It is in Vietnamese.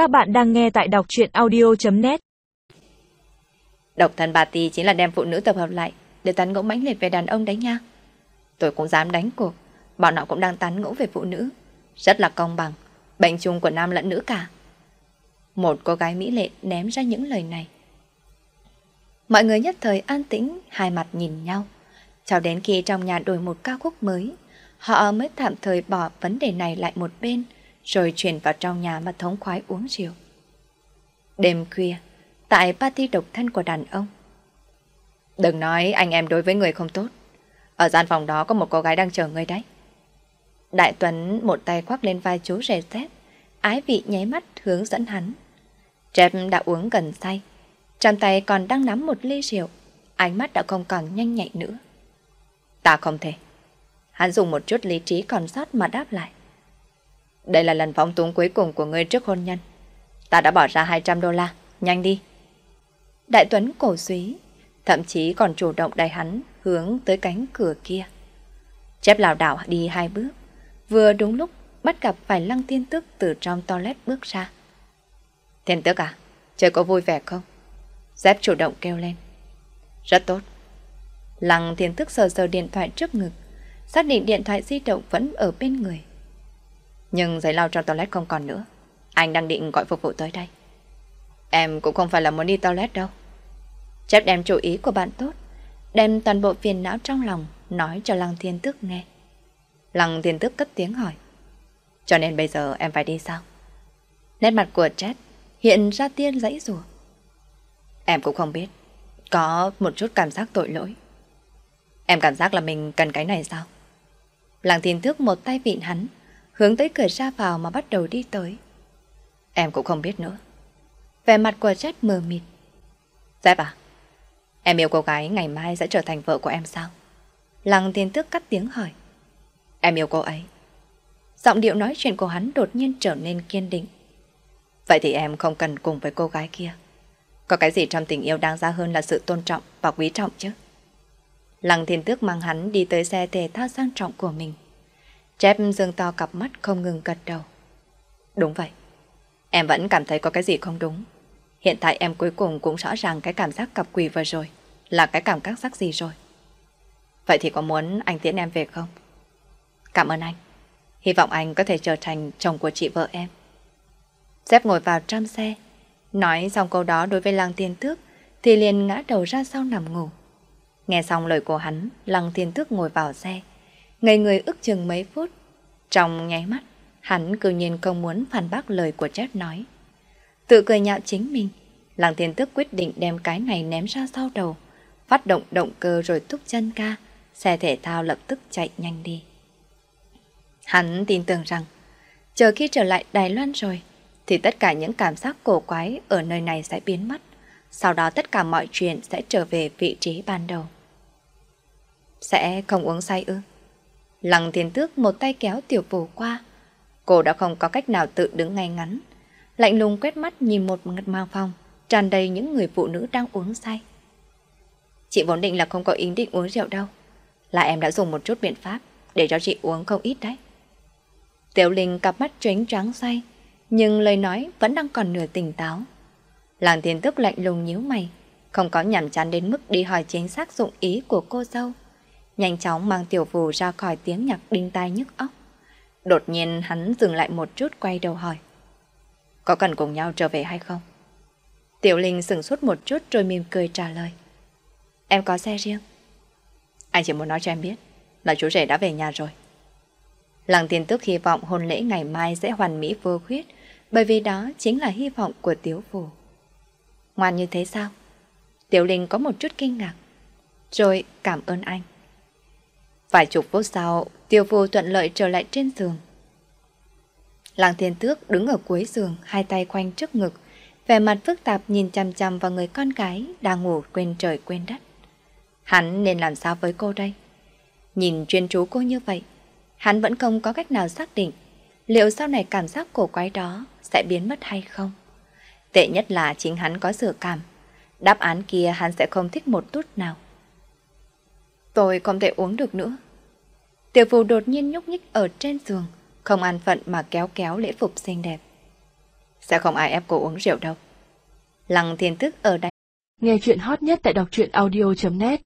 Các bạn đang nghe tại đọc truyện audio.net Độc thân bà Tì chính là đem phụ nữ tập hợp lại để tán ngỗ mãnh liệt về đàn ông đấy nha. Tôi cũng dám đánh cuộc, bọn họ cũng đang tán ngỗ về phụ nữ. Rất là công bằng, bệnh chung của nam lẫn nữ cả. Một cô gái mỹ lệ ném ra những lời này. Mọi người nhất thời an tĩnh, hai mặt nhìn nhau. Cho đến khi trong nhà đổi một ca khúc mới, họ mới tạm thời bỏ vấn đề này lại một bên, rồi chuyển vào trong nhà mà thống khoái uống rượu. Đêm khuya, tại party độc thân của đàn ông. Đừng nói anh em đối với người không tốt. Ở gian phòng đó có một cô gái đang chờ người đấy. Đại Tuấn một tay khoác lên vai chú rè dép, ái vị nháy mắt hướng dẫn hắn. Trẹp đã uống gần say, trong tay còn đang nắm một ly rượu, ánh mắt đã không còn nhanh nhạy nữa. Ta không thể. Hắn dùng một chút lý trí còn sót mà đáp lại. Đây là lần phóng túng cuối cùng của ngươi trước hôn nhân. Ta đã bỏ ra 200 đô la, nhanh đi. Đại Tuấn cổ suý, thậm chí còn chủ động đẩy hắn hướng tới cánh cửa kia. Chép lào đảo đi hai bước, vừa đúng lúc bắt gặp phải lăng Thiên Tước từ trong toilet bước ra. Thiên Tước à, chơi có vui vẻ không? Dép chủ động kêu lên. Rất tốt. Lăng thiên Tước sờ sờ điện thoại trước ngực, xác định điện thoại di động vẫn ở bên người. Nhưng giấy lau trong toilet không còn nữa. Anh đang định gọi phục vụ tới đây. Em cũng không phải là muốn đi toilet đâu. Chép đem chú ý của bạn tốt, đem toàn bộ phiền não trong lòng nói cho Lăng Thiên Tước nghe. Lăng Thiên Tước cất tiếng hỏi. Cho nên bây giờ em phải đi sao? Nét mặt của Chép hiện ra tiên dãy rùa. Em cũng không biết. Có một chút cảm giác tội lỗi. Em cảm giác là mình cần cái này sao? Lăng Thiên Tước một tay vịn hắn, hướng tới cửa ra vào mà bắt đầu đi tới. Em cũng không biết nữa. Vẻ mặt của Jet mờ mịt. dẹp à? Em yêu cô gái, ngày mai sẽ trở thành vợ của em sao? Lăng tiên tước cắt tiếng hỏi. Em yêu cô ấy. Giọng điệu nói chuyện của hắn đột nhiên trở nên kiên định. Vậy thì em không cần cùng với cô gái kia. Có cái gì trong tình yêu đáng giá hơn là sự tôn trọng và quý trọng chứ? Lăng thiên tước mang hắn đi tới xe thể thao sang trọng của mình. Chép dương to cặp mắt không ngừng gật đầu. Đúng vậy. Em vẫn cảm thấy có cái gì không đúng. Hiện tại em cuối cùng cũng rõ ràng cái cảm giác cặp quỳ vừa rồi là cái cảm giác sắc gì rồi. Vậy thì có muốn anh tiễn em về không? Cảm ơn anh. Hy vọng anh có thể trở thành chồng của chị vợ em. Dép ngồi vào trong xe. Nói xong câu đó đối với Lăng Thiên Tước thì liền ngã đầu ra sau nằm ngủ. Nghe xong lời của hắn, Lăng Thiên Tước ngồi vào xe. Ngây người ước chừng mấy phút. Trong nháy mắt, hắn cư nhiên không muốn phản bác lời của chết nói. Tự cười nhạo chính mình, làng Thiên Tức quyết định đem cái này ném ra sau đầu, phát động động cơ rồi thúc chân ca, xe thể thao lập tức chạy nhanh đi. Hắn tin tưởng rằng, chờ khi trở lại Đài Loan rồi, thì tất cả những cảm giác cổ quái ở nơi này sẽ biến mất, sau đó tất cả mọi chuyện sẽ trở về vị trí ban đầu. Sẽ không uống say ư? Lăng Thiên Tước một tay kéo tiểu phù qua, cô đã không có cách nào tự đứng ngay ngắn, lạnh lùng quét mắt nhìn một mang phòng, tràn đầy những người phụ nữ đang uống say. Chị vốn định là không có ý định uống rượu đâu, là em đã dùng một chút biện pháp để cho chị uống không ít đấy. Tiểu Linh cặp mắt tránh tráng say, nhưng lời nói vẫn đang còn nửa tỉnh táo. Làng Thiên tức lạnh lùng nhíu mày, không có nhảm chán đến mức đi hỏi chính xác dụng ý của cô dâu. Nhanh chóng mang tiểu phù ra khỏi tiếng nhạc đinh tai nhức óc. Đột nhiên hắn dừng lại một chút, quay đầu hỏi. Có cần cùng nhau trở về hay không? Tiểu Linh sửng sốt một chút rồi mỉm cười trả lời. Em có xe riêng. Anh chỉ muốn nói cho em biết là chú rể đã về nhà rồi. Lăng tiên tức hy vọng hôn lễ ngày mai sẽ hoàn mỹ vô khuyết, bởi vì đó chính là hy vọng của Tiếu Phù. Ngoan như thế sao? Tiểu Linh có một chút kinh ngạc. Rồi cảm ơn anh. Vài chục phút sau, Tiêu vô thuận lợi trở lại trên giường. Lăng thiên tước đứng ở cuối giường, hai tay quanh trước ngực, vẻ mặt phức tạp nhìn chăm chăm vào người con gái đang ngủ quên trời quên đất. Hắn nên làm sao với cô đây? Nhìn chuyên chú cô như vậy, hắn vẫn không có cách nào xác định liệu sau này cảm giác cổ quái đó sẽ biến mất hay không. Tệ nhất là chính hắn có dự cảm, đáp án kia hắn sẽ không thích một chút nào. Tôi không thể uống được nữa. Tiểu phù đột nhiên nhúc nhích ở trên giường, không an phận mà kéo kéo lễ phục xinh đẹp. Sẽ không ai ép cô uống rượu đâu. Lăng thiên thức ở đây. Nghe chuyện hot nhất tại đọc truyện audio.net